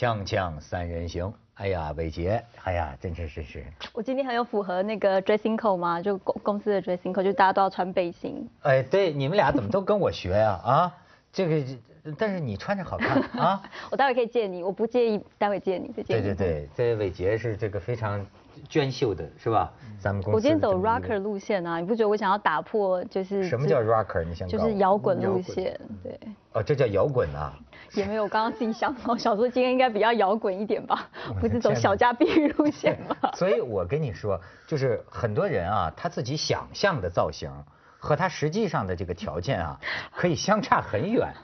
锵锵三人行，哎呀，伟杰，哎呀，真是真是，我今天很有符合那个 dressing code 吗？就公公司的 dressing code，就大家都要穿背心。哎，对，你们俩怎么都跟我学呀？啊，这个，但是你穿着好看 啊。我待会可以借你，我不介意，待会借你，再借对对对，这伟杰是这个非常娟秀的，是吧？咱们公司我今天走 rocker 路线啊，你不觉得我想要打破就是什么叫 rocker？你想就是摇滚路线？对，哦，这叫摇滚啊。也没有我刚刚自己想，我想说今天应该比较摇滚一点吧，不是走小家碧玉路线吧？所以我跟你说，就是很多人啊，他自己想象的造型和他实际上的这个条件啊，可以相差很远。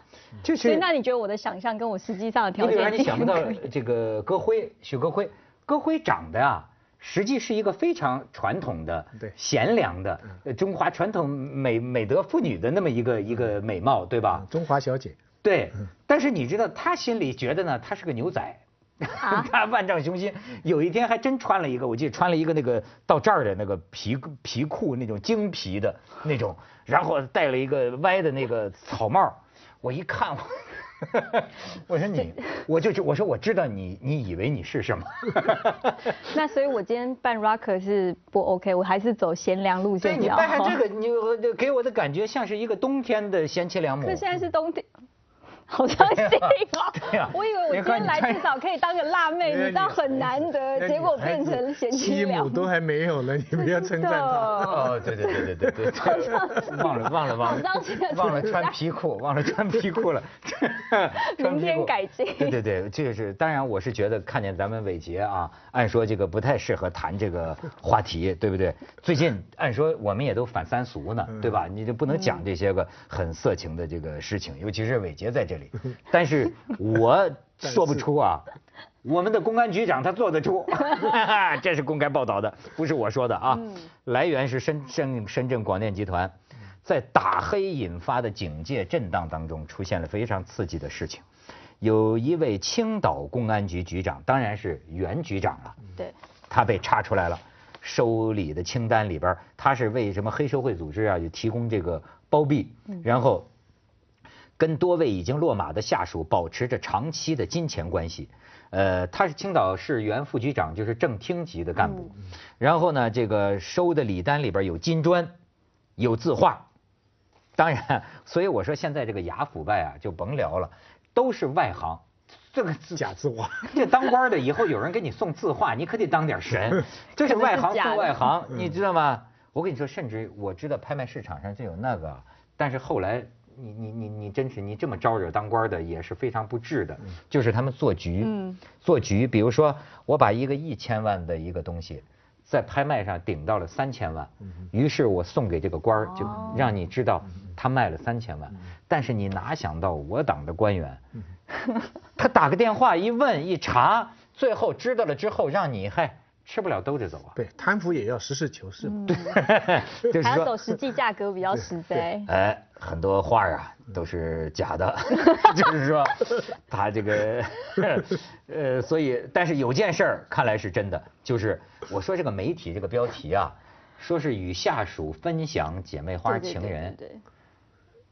就是所以那你觉得我的想象跟我实际上的你比如说，条件？你想不到这个歌辉，许歌辉，歌辉长得啊，实际是一个非常传统的、对贤良的、呃中华传统美美德妇女的那么一个一个美貌，对吧？中华小姐，对，但是你知道他心里觉得呢，他是个牛仔。他万丈雄心，有一天还真穿了一个，我记得穿了一个那个到这儿的那个皮皮裤，那种精皮的那种，然后戴了一个歪的那个草帽。我一看，我 我说你，我就我说我知道你，你以为你是什么？那所以我今天扮 rocker 是不 OK，我还是走贤良路线对你扮上这 个，你给我的感觉像是一个冬天的贤妻良母可。现在是冬天。好伤心哦！对啊我以为我今天来至少可以当个辣妹，你知道很难得，结果变成贤妻妻良母。都还没有呢，你不要称赞他。哦，对对对对对对对，忘了忘了忘了，忘了穿皮裤，忘了穿皮裤了。穿明皮裤天改进对对对，这个是当然，我是觉得看见咱们伟杰啊，按说这个不太适合谈这个话题，对不对？最近按说我们也都反三俗呢，对吧？你就不能讲这些个很色情的这个事情，尤其是伟杰在这里，但是我说不出啊。我们的公安局长他做得出，这是公开报道的，不是我说的啊。来源是深深深圳广电集团，在打黑引发的警戒震荡当中，出现了非常刺激的事情。有一位青岛公安局局长，当然是原局长了，对，他被查出来了，收礼的清单里边，他是为什么黑社会组织啊，就提供这个包庇，然后跟多位已经落马的下属保持着长期的金钱关系。呃，他是青岛市原副局长，就是正厅级的干部。然后呢，这个收的礼单里边有金砖，有字画。当然，所以我说现在这个雅腐败啊，就甭聊了，都是外行。这个字假字画，这当官的以后有人给你送字画，你可得当点神。这是外行送外行，嗯你知道吗？我跟你说，甚至我知道拍卖市场上就有那个，但是后来你你你你真是你这么招惹当官的也是非常不智的，就是他们做局，嗯做局，比如说我把一个一千万的一个东西。在拍卖上顶到了三千万，于是我送给这个官儿，就让你知道他卖了三千万。但是你哪想到我党的官员，他打个电话一问一查，最后知道了之后，让你嗨吃不了兜着走啊。对，贪腐也要实事求是嘛。就是还要走，实际价格比较实在。哎，很多画儿啊都是假的，就是说他这个，呃，所以但是有件事儿看来是真的，就是我说这个媒体这个标题啊，说是与下属分享姐妹花情人，对对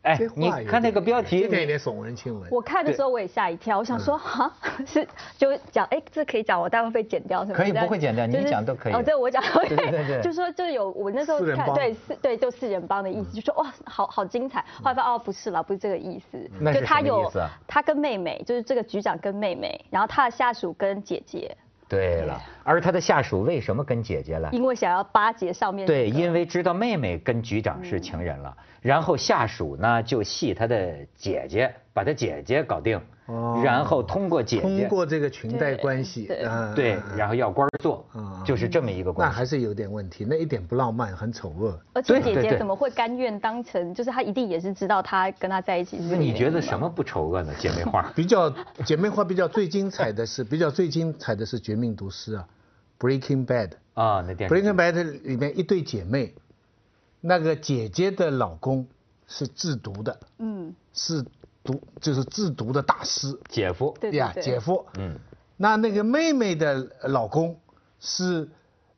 哎你看那个标题，有点耸人听闻。我看的时候我也吓一跳，我想说哈 是就讲哎这可以讲，我待会被剪掉是吗？可以不会剪掉你就是讲都可以哦，对我讲对 对对对就说就有我那时候看对四对就四人帮的意思，就说哇好好精彩，后来发现哦不是了，不是这个意思，就他有他跟妹妹，就是这个局长跟妹妹，然后他的下属跟姐姐，对了，而他的下属为什么跟姐姐了？因为想要巴结上面对，因为知道妹妹跟局长是情人了，然后下属呢就戏他的姐姐，把他姐姐搞定，哦然后通过姐姐，通过这个裙带关系，对嗯对，然后要官做嗯，就是这么一个那关系。那还是有点问题，那一点不浪漫，很丑恶。而且姐姐怎么会甘愿当成？就是她一定也是知道她跟他在一起是那你觉得？什么不丑恶呢？姐妹花 比较姐妹花比较最精彩的是，比较最精彩的是《绝命毒师》啊，《Breaking Bad》。啊，那电视 Breaking Bad 里面一对姐妹，那个姐姐的老公是制毒的，嗯，是毒就是制毒的大师姐夫，呀，对对对，姐夫。嗯，那那个妹妹的老公是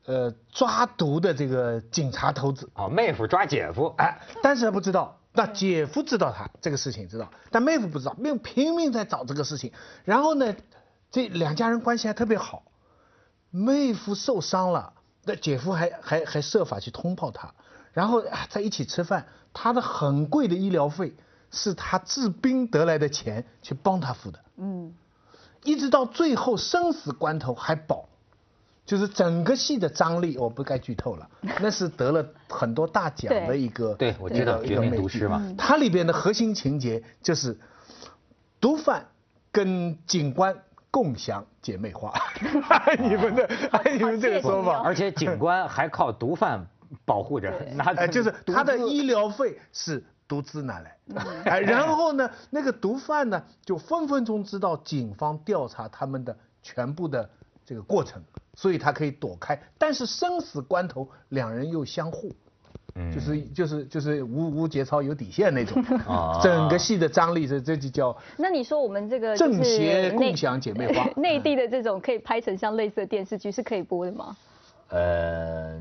呃抓毒的这个警察头子，哦，妹夫抓姐夫，哎，但是他不知道。那姐夫知道他这个事情知道，但妹夫不知道，妹夫拼命在找这个事情。然后呢，这两家人关系还特别好，妹夫受伤了，那姐夫还还还设法去通报他，然后啊在一起吃饭，他的很贵的医疗费是他治病得来的钱去帮他付的，嗯，一直到最后生死关头还保，就是整个戏的张力，我不该剧透了，那是得了很多大奖的一个，对。我知道一个绝命毒师嘛。它里边的核心情节就是毒贩跟警官共享姐妹花，你们的你们这个说法，而且警官还靠毒贩保护着，拿哎，就是他的医疗费是独资拿来，嗯。哎，然后呢，那个毒贩呢就分分钟知道警方调查他们的全部的这个过程，所以他可以躲开，但是生死关头两人又相互。嗯。就是就是就是无无节操有底线那种。啊，整个戏的张力这这就叫那你说我们这个就是正邪共享姐妹花。内地的这种可以拍成像类似的电视剧是可以播的吗？呃，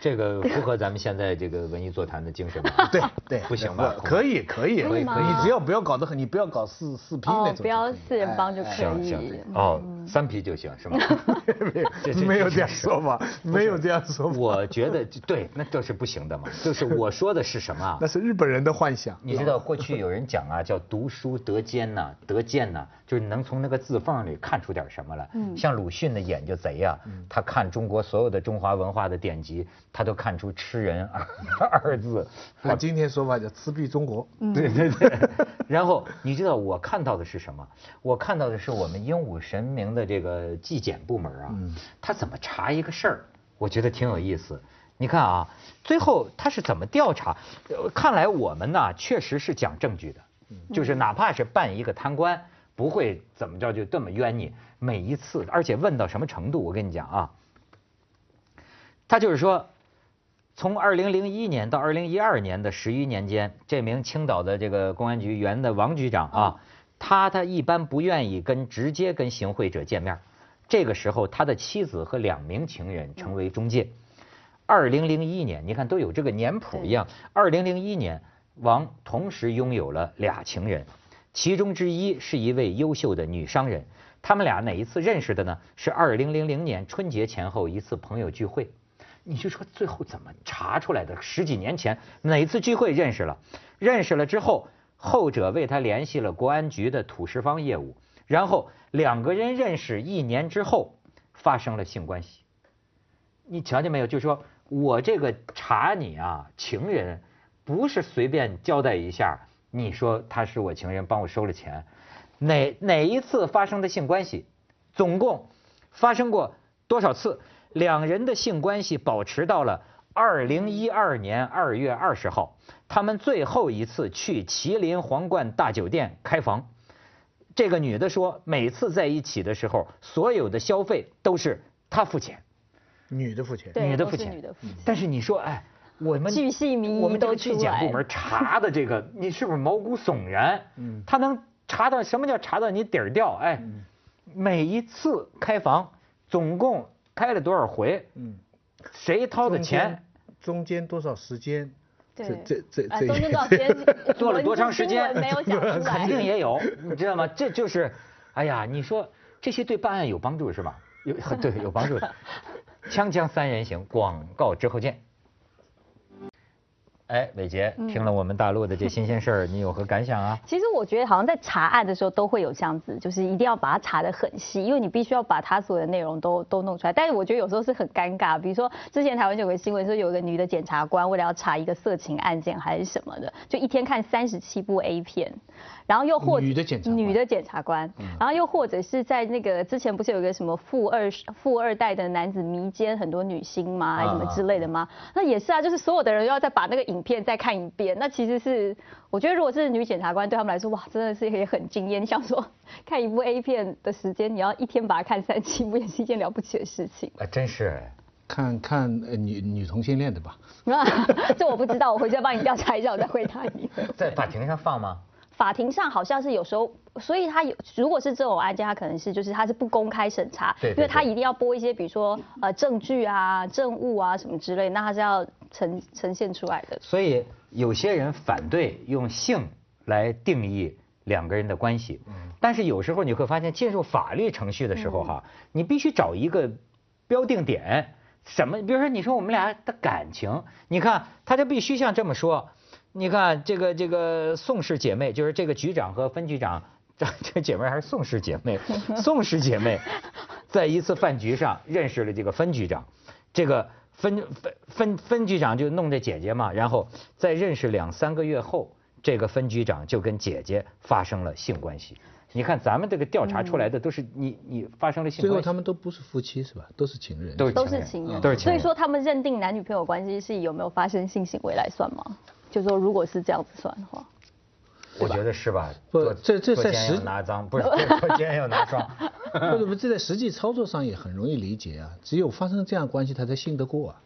这个符合咱们现在这个文艺座谈的精神吗？对对，不行吧？可以可以。可以吗？你只要不要搞得很，你不要搞四四批那种不要四人帮就可以。行行，哦，三批就行是吗？这这没有这样说法，没有这样说法，我觉得对，那这是不行的嘛。就是我说的是什么啊 那？是日本人的幻想。你知道过去有人讲啊，叫读书得尖呐、得见呐、就是能从那个字缝里看出点什么来。嗯像鲁迅的眼就贼呀、他看中国所有的中华文化的典籍，他都看出“吃人”二 二字。我今天说法叫吃壁中国。对对对。然后你知道我看到的是什么？我看到的是我们鹦鹉神明的这个纪检部门啊，他怎么查一个事儿？我觉得挺有意思。你看啊，最后他是怎么调查？呃看来我们呢确实是讲证据的，就是哪怕是办一个贪官，不会怎么着就这么冤你。每一次，而且问到什么程度？我跟你讲啊，他就是说，从二零零一年到二零一二年的十余年间，这名青岛的这个公安局原的王局长啊，他他一般不愿意跟直接跟行贿者见面，这个时候他的妻子和两名情人成为中介。二零零一年，你看都有这个年谱一样。二零零一年，王同时拥有了俩情人，其中之一是一位优秀的女商人。他们俩哪一次认识的呢？是二零零零年春节前后一次朋友聚会。你就说最后怎么查出来的？十几年前哪次聚会认识了？认识了之后，后者为他联系了国安局的土石方业务，然后两个人认识一年之后发生了性关系。你瞧见没有？就是说我这个查你啊，情人不是随便交代一下，你说他是我情人，帮我收了钱，哪哪一次发生的性关系，总共发生过多少次？两人的性关系保持到了二零一二年二月二十号，他们最后一次去麒麟皇冠大酒店开房。这个女的说，每次在一起的时候，所有的消费都是她付钱。女的付钱，女的付钱，女的付钱但是你说，哎，我们巨细靡遗我们都去纪检部门查的这个，你是不是毛骨悚然？嗯他能查到什么叫查到你底儿掉？哎，每一次开房总共开了多少回？嗯，谁掏的钱间？中间多少时间？对这这这啊，这中间多少时间 做了多长时间没有讲出来，肯定也有，你知道吗？这就是，哎呀，你说这些对办案有帮助是吧？有 对有帮助的。锵锵三人行，广告之后见。哎，伟杰，嗯听了我们大陆的这新鲜事儿，你有何感想啊？其实我觉得好像在查案的时候都会有这样子，就是一定要把它查得很细，因为你必须要把它所有的内容都都弄出来。但是我觉得有时候是很尴尬，比如说之前台湾就有个新闻说，有一个女的检察官为了要查一个色情案件还是什么的，就一天看三十七部 A 片，然后又或者女的检察官女的检察官，然后又或者是在那个之前不是有一个什么富二富二代的男子迷奸很多女星吗，还是什么之类的吗？那也是啊，就是所有的人又要再把那个影片再看一遍，那其实是我觉得如果是女检察官对他们来说，哇，真的是也很惊艳。你想说 看一部 A 片的时间，你要一天把它看三七部，也是一件了不起的事情。啊，真是哎。看看呃女女同性恋的吧？这我不知道，我回家帮你调查一下，我再回答你。在法庭上放吗？法庭上好像是有时候，所以他有如果是这种案件，他可能是就是他是不公开审查，对对因为他一定要播一些比如说呃证据啊、证物啊什么之类，那他是要呈呈现出来的。所以有些人反对用性来定义两个人的关系。但是有时候你会发现，进入法律程序的时候哈，你必须找一个标定点，什么？比如说你说我们俩的感情，你看他就必须像这么说。你看这个这个宋氏姐妹，就是这个局长和分局长，这这姐妹还是宋氏姐妹，宋氏姐妹，在一次饭局上认识了这个分局长，这个分分分分局长就弄这姐姐嘛，然后在认识两三个月后，这个分局长就跟姐姐发生了性关系。你看咱们这个调查出来的都是你你发生了性关系，最后他们都不是夫妻是吧？都是情人，都是都是情人，都是情人。所以说他们认定男女朋友关系是以有没有发生性行为来算吗？就说如果是这样子算的话，我觉得是吧？不做这这在实拿脏，不是 做奸要拿双。不不，这在实际操作上也很容易理解啊。只有发生这样关系，他才信得过啊。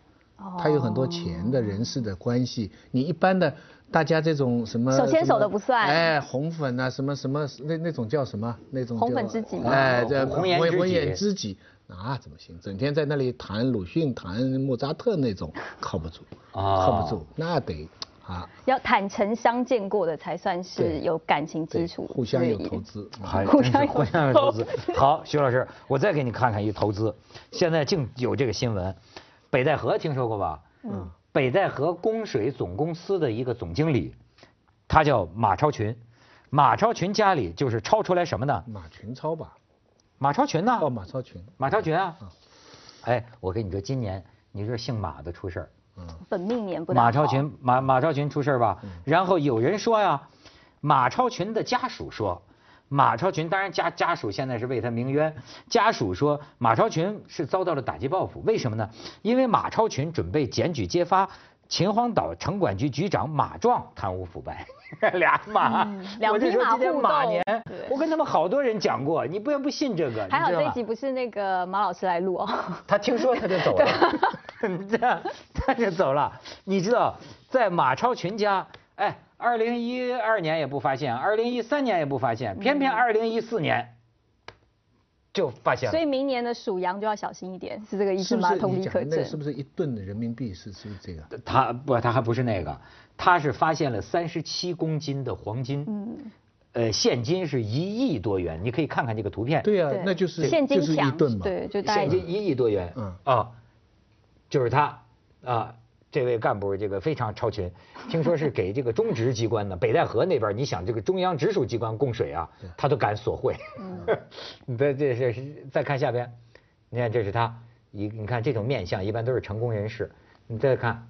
他有很多钱的人事的关系，你一般的大家这种什么手牵手的不算哎，红粉啊，什么什么那那种叫什么？那种红粉知己哎，这红颜知己红颜知己，那怎么行？整天在那里谈鲁迅、谈莫扎特那种，靠不住，啊靠不住，那得啊，要坦诚相见过的才算是有感情基础，互相有投资。还互相有互相有投资。好，徐老师，我再给你看看一投资，现在竟有这个新闻，北戴河听说过吧？嗯。北戴河供水总公司的一个总经理，他叫马超群，马超群家里就是超出来什么呢？马群超吧？马超群呢？哦，马超群。马超群啊。哎，我跟你说，今年你说姓马的出事儿，本命年不大好马超群马马超群出事吧？嗯然后有人说呀，马超群的家属说，马超群当然家家属现在是为他鸣冤，家属说马超群是遭到了打击报复，为什么呢？因为马超群准备检举揭发。秦皇岛城管局局长马壮贪污腐败，俩马，嗯 两匹马说今天互马年，我跟他们好多人讲过，你不要不信这个，还好这一集不是那个马老师来录哦。他听说他就走了，这 样他就走了。你知道，在马超群家，哎，二零一二年也不发现，二零一三年也不发现，偏偏二零一四年就发现了。所以明年的属羊就要小心一点，是这个意思吗？是不是同理可你讲。是不是一吨的人民币是是这个？他不，他还不是那个，他是发现了三十七公斤的黄金，嗯，呃，现金是一亿多元，你可以看看这个图片。对呀、对那就是现金就是一强吨嘛。对，就大概现金一亿多元，嗯啊，就是他啊，这位干部这个非常超群，听说是给这个中直机关的，北戴河那边，你想这个中央直属机关供水啊，他都敢索贿。你再这是是再看下边，你看这是他一，你看这种面相一般都是成功人士，你再看，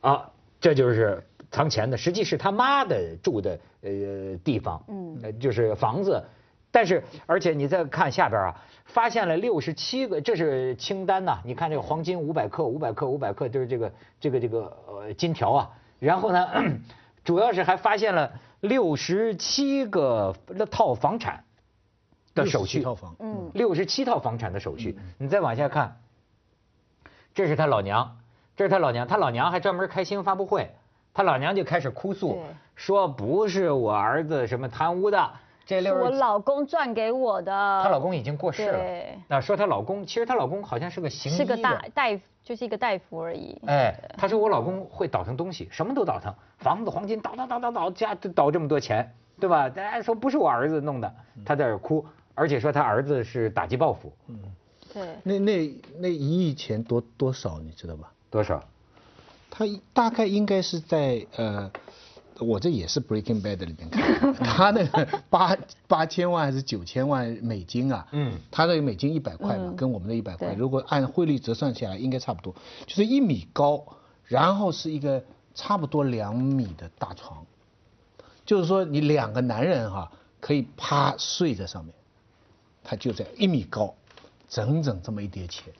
啊，这就是藏钱的，实际是他妈的住的呃地方，嗯呃就是房子，但是而且你再看下边啊，发现了六十七个，这是清单呐、你看这个黄金五百克，五百克，五百克，就是这个这个这个呃金条啊，然后呢，主要是还发现了六十七个那套房产的手续。67，套房，嗯。六十七套房产的手续。你再往下看，这是他老娘，这是他老娘，他老娘还专门开新闻发布会，他老娘就开始哭诉，说不是我儿子什么贪污的，这是我六十。老公赚给我的。她老公已经过世了对，那说她老公，其实她老公好像是个行医是个大，大夫，就是一个大夫而已。哎，她说我老公会倒腾东西，什么都倒腾，房子、黄金倒倒倒倒倒，家倒这么多钱，对吧？大家说不是我儿子弄的，她在这儿哭，而且说她儿子是打击报复，嗯对，那那那一亿钱多多少你知道吧？多少？他大概应该是在呃，我这也是 Breaking Bad 里面看的，他那个八八千万还是九千万美金啊？嗯他那个美金一百块嘛，嗯跟我们的一百块，如果按汇率折算下来，应该差不多，就是一米高，然后是一个差不多两米的大床，就是说你两个男人哈、可以趴睡在上面，他就在一米高，整整这么一叠钱。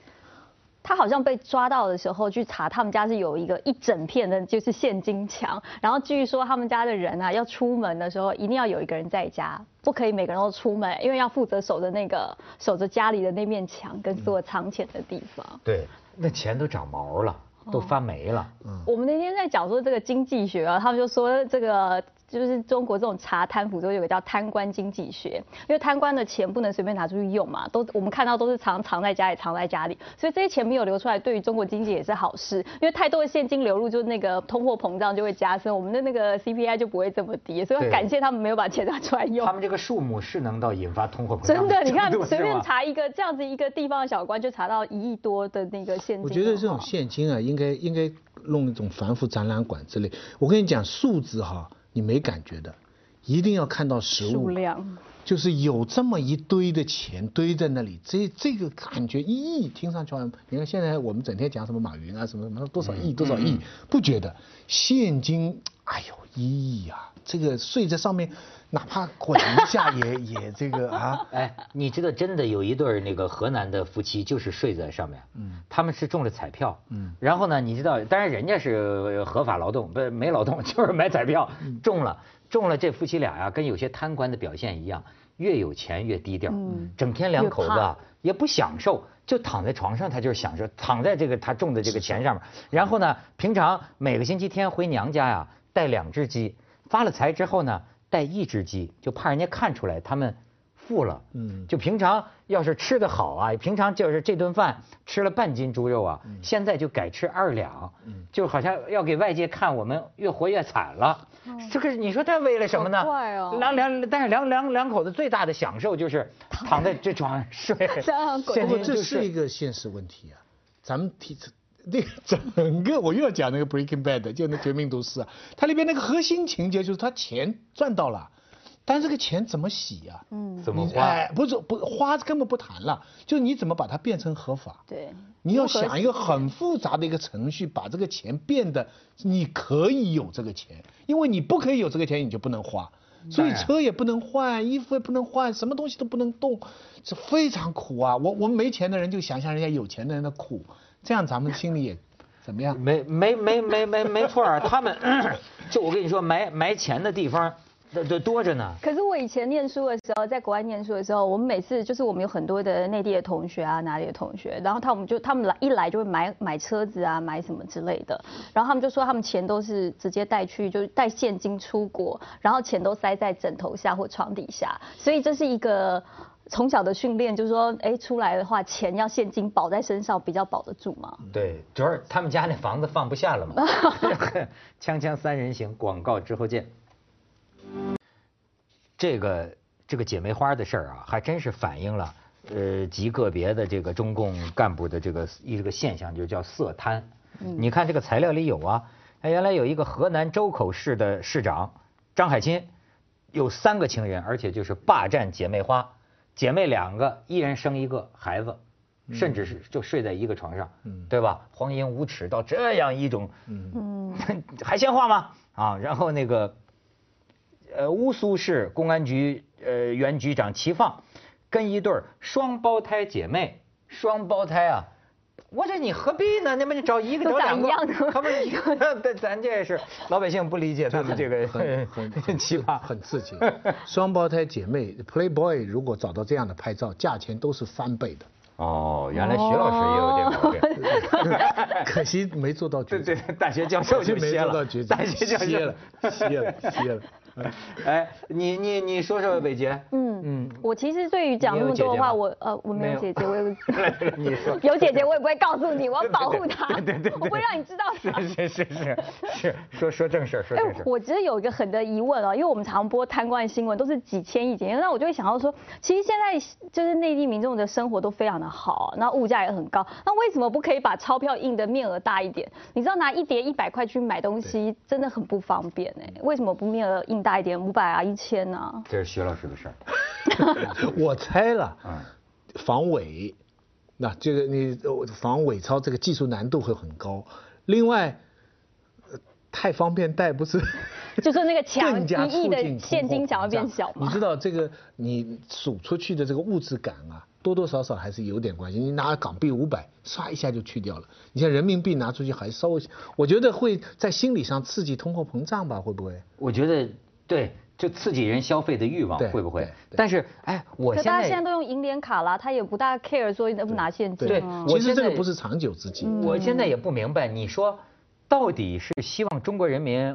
他好像被抓到的时候去查，他们家是有一个一整片的，就是现金墙。然后据说他们家的人啊，要出门的时候一定要有一个人在家，不可以每个人都出门，因为要负责守着那个守着家里的那面墙跟所有藏钱的地方。对，那钱都长毛了，都发霉了。嗯我们那天在讲说这个经济学啊，他们就说这个就是中国这种查贪腐，都有个叫贪官经济学，因为贪官的钱不能随便拿出去用嘛，都我们看到都是藏藏在家里，藏在家里，所以这些钱没有流出来，对于中国经济也是好事，因为太多的现金流入，就那个通货膨胀就会加深，我们的那个 CPI 就不会这么低，所以要感谢他们没有把钱拿出来用。他们这个数目是能到引发通货膨胀。真的，你看随便查一个这样子一个地方的小官，就查到一亿多的那个现金。我觉得这种现金啊，应该应该弄一种反腐展览馆之类。我跟你讲，数字哈，你没感觉的。一定要看到实物，就是有这么一堆的钱堆在那里，这这个感觉一亿听上去，你看现在我们整天讲什么马云啊什么什么多少亿多少亿，不觉得现金，哎呦一亿啊，这个睡在上面，哪怕滚一下也 也这个啊，哎，你知道真的有一对那个河南的夫妻就是睡在上面，嗯，他们是中了彩票，嗯，然后呢，你知道，当然人家是合法劳动，不没劳动，就是买彩票中了。中了这夫妻俩呀，跟有些贪官的表现一样，越有钱越低调，整天两口子也不享受，就躺在床上，他就是享受，躺在这个他中的这个钱上面。然后呢，平常每个星期天回娘家呀，带两只鸡，发了财之后呢，带一只鸡，就怕人家看出来他们。富了，嗯，就平常要是吃得好啊，平常就是这顿饭吃了半斤猪肉啊，现在就改吃二两，嗯，就好像要给外界看我们越活越惨了。这个你说他为了什么呢？两两，但是两两两口子最大的享受就是躺在这床上睡。现在这是一个现实问题啊。咱们提那整个我又要讲那个 Breaking Bad，就那绝命毒师啊，它里边那个核心情节就是他钱赚到了。但这个钱怎么洗呀？嗯，怎么花？哎，不是不花根本不谈了，就你怎么把它变成合法？对，你要想一个很复杂的一个程序，把这个钱变得你可以有这个钱，因为你不可以有这个钱，你就不能花，所以车也不能换，衣服也不能换，什么东西都不能动，是非常苦啊！我我们没钱的人就想想人家有钱的人的苦，这样咱们心里也怎么样？没没没没没没错啊！他们 就我跟你说，埋埋钱的地方。这多着呢。可是我以前念书的时候，在国外念书的时候，我们每次就是我们有很多的内地的同学啊，哪里的同学，然后他们就他们来一来就会买买车子啊，买什么之类的，然后他们就说他们钱都是直接带去，就是带现金出国，然后钱都塞在枕头下或床底下，所以这是一个从小的训练，就是说，哎，出来的话钱要现金保在身上比较保得住嘛。对，主要是他们家那房子放不下了嘛。锵锵三人行，广告之后见。这个这个姐妹花的事儿啊，还真是反映了呃极个别的这个中共干部的这个一这个现象，就叫色贪。你看这个材料里有啊，原来有一个河南周口市的市长张海清，有三个情人，而且就是霸占姐妹花，姐妹两个，一人生一个孩子，甚至是就睡在一个床上，对吧？荒淫无耻到这样一种，嗯，还像话吗？啊，然后那个。呃，乌苏市公安局呃原局长齐放，跟一对双胞胎姐妹，双胞胎啊，我说你何必呢？那么你找一个找两个，他们一个，咱咱这是老百姓不理解他们这个很 很奇葩，很刺激。双胞胎姐妹，Playboy 如果找到这样的拍照，价钱都是翻倍的。哦，原来徐老师也有这毛病，可惜没做到局长。对对，大学教授就歇了，大学教授歇了，歇了，歇了。哎，你你你说说伟杰。嗯嗯，我其实对于讲那么多的话，我呃我没有姐姐，我有 你说有姐姐，我也不会告诉你，我要保护她，对对对，我不会让你知道。是是是是是，说说正事说正事我其实有一个很的疑问啊，因为我们常播贪官新闻都是几千亿几千，那我就会想到说，其实现在就是内地民众的生活都非常的好，那物价也很高，那为什么不可以把钞票印的面额大一点？你知道拿一叠一百块去买东西真的很不方便哎，为什么不面额印？大一点，五百啊，一千呢？这是徐老师的事儿。我猜了，防伪，那这个你防伪钞这个技术难度会很高。另外，太方便带不是？就是那个强一亿的现金想要变小吗？你知道这个你数出去的这个物质感啊，多多少少还是有点关系。你拿港币五百，唰一下就去掉了。你像人民币拿出去还稍微，我觉得会在心理上刺激通货膨胀吧？会不会？我觉得。对，就刺激人消费的欲望，会不会？但是，哎，我现在大家现在都用银联卡了，他也不大 care 说不拿现金。对，其实这个不是长久之计。我现在也不明白，你说到底是希望中国人民